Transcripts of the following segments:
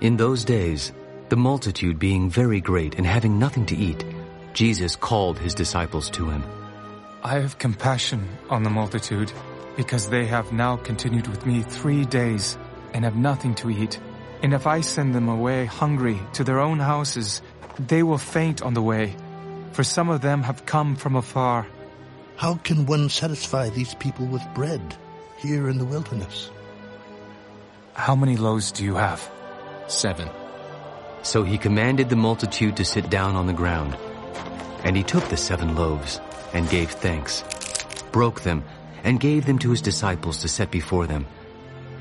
In those days, the multitude being very great and having nothing to eat, Jesus called his disciples to him. I have compassion on the multitude, because they have now continued with me three days and have nothing to eat. And if I send them away hungry to their own houses, they will faint on the way, for some of them have come from afar. How can one satisfy these people with bread here in the wilderness? How many loaves do you have? Seven. So he commanded the multitude to sit down on the ground. And he took the seven loaves and gave thanks, broke them, and gave them to his disciples to set before them.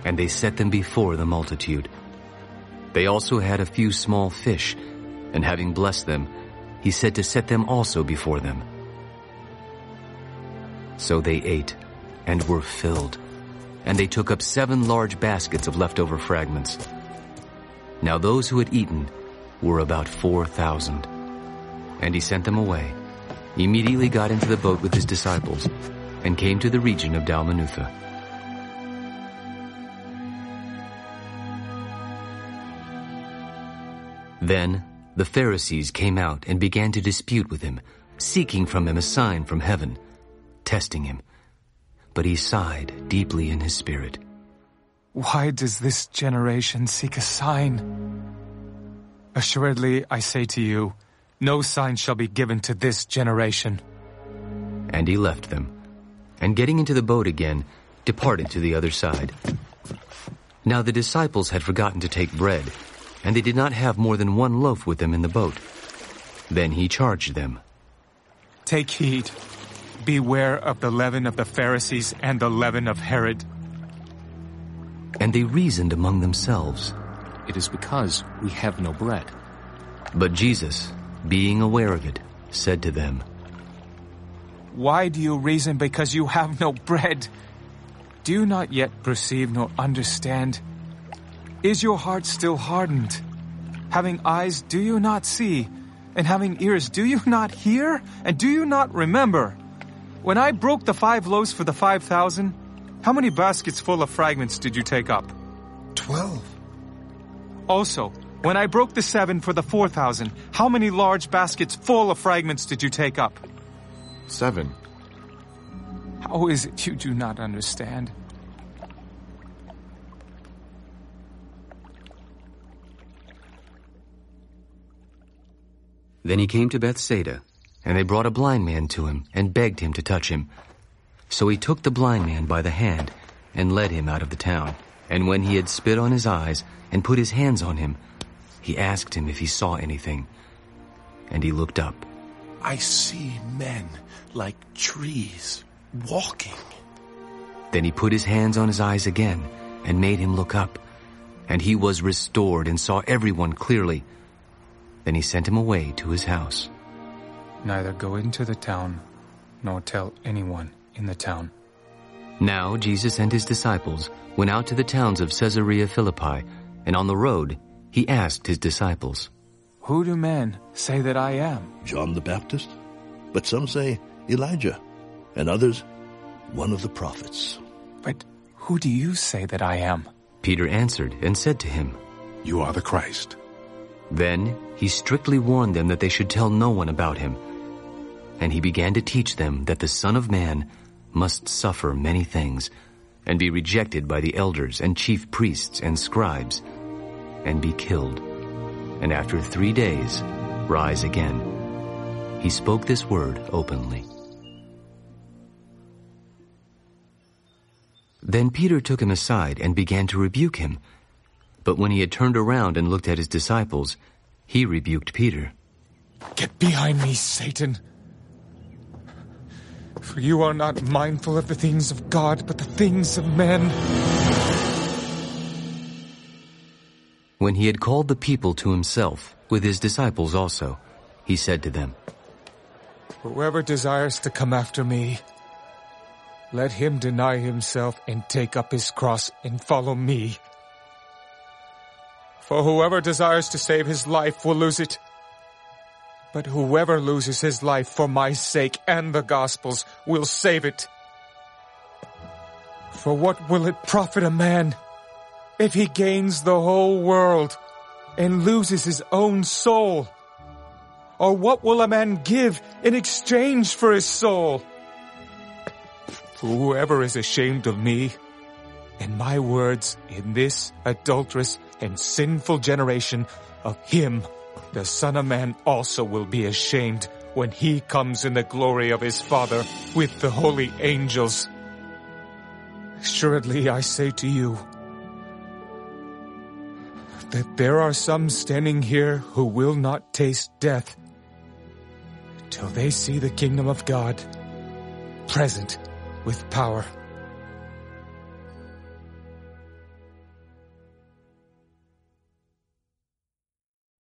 And they set them before the multitude. They also had a few small fish, and having blessed them, he said to set them also before them. So they ate and were filled, and they took up seven large baskets of leftover fragments. Now those who had eaten were about four thousand. And he sent them away, immediately got into the boat with his disciples, and came to the region of Dalmanutha. Then the Pharisees came out and began to dispute with him, seeking from him a sign from heaven, testing him. But he sighed deeply in his spirit. Why does this generation seek a sign? Assuredly, I say to you, no sign shall be given to this generation. And he left them, and getting into the boat again, departed to the other side. Now the disciples had forgotten to take bread, and they did not have more than one loaf with them in the boat. Then he charged them. Take heed. Beware of the leaven of the Pharisees and the leaven of Herod. And they reasoned among themselves. It is because we have no bread. But Jesus, being aware of it, said to them, Why do you reason because you have no bread? Do you not yet perceive nor understand? Is your heart still hardened? Having eyes, do you not see? And having ears, do you not hear? And do you not remember? When I broke the five loaves for the five thousand, how many baskets full of fragments did you take up? Twelve. Also, when I broke the seven for the four thousand, how many large baskets full of fragments did you take up? Seven. How is it you do not understand? Then he came to Bethsaida, and they brought a blind man to him, and begged him to touch him. So he took the blind man by the hand, and led him out of the town. And when he had spit on his eyes, and put his hands on him, he asked him if he saw anything. And he looked up. I see men like trees walking. Then he put his hands on his eyes again, and made him look up. And he was restored, and saw everyone clearly. Then he sent him away to his house. Neither go into the town, nor tell anyone in the town. Now Jesus and his disciples went out to the towns of Caesarea Philippi, and on the road he asked his disciples, Who do men say that I am? John the Baptist, but some say Elijah, and others one of the prophets. But who do you say that I am? Peter answered and said to him, You are the Christ. Then he strictly warned them that they should tell no one about him. And he began to teach them that the Son of Man must suffer many things, and be rejected by the elders and chief priests and scribes, and be killed, and after three days rise again. He spoke this word openly. Then Peter took him aside and began to rebuke him. But when he had turned around and looked at his disciples, he rebuked Peter. Get behind me, Satan. For you are not mindful of the things of God, but the things of men. When he had called the people to himself, with his disciples also, he said to them, Whoever desires to come after me, let him deny himself and take up his cross and follow me. For whoever desires to save his life will lose it. But whoever loses his life for my sake and the gospel's will save it. For what will it profit a man if he gains the whole world and loses his own soul? Or what will a man give in exchange for his soul? For Whoever is ashamed of me and my words in this adulterous and sinful generation, of him the Son of Man also will be ashamed when he comes in the glory of his Father with the holy angels. Assuredly I say to you, that there are some standing here who will not taste death till they see the kingdom of God present with power.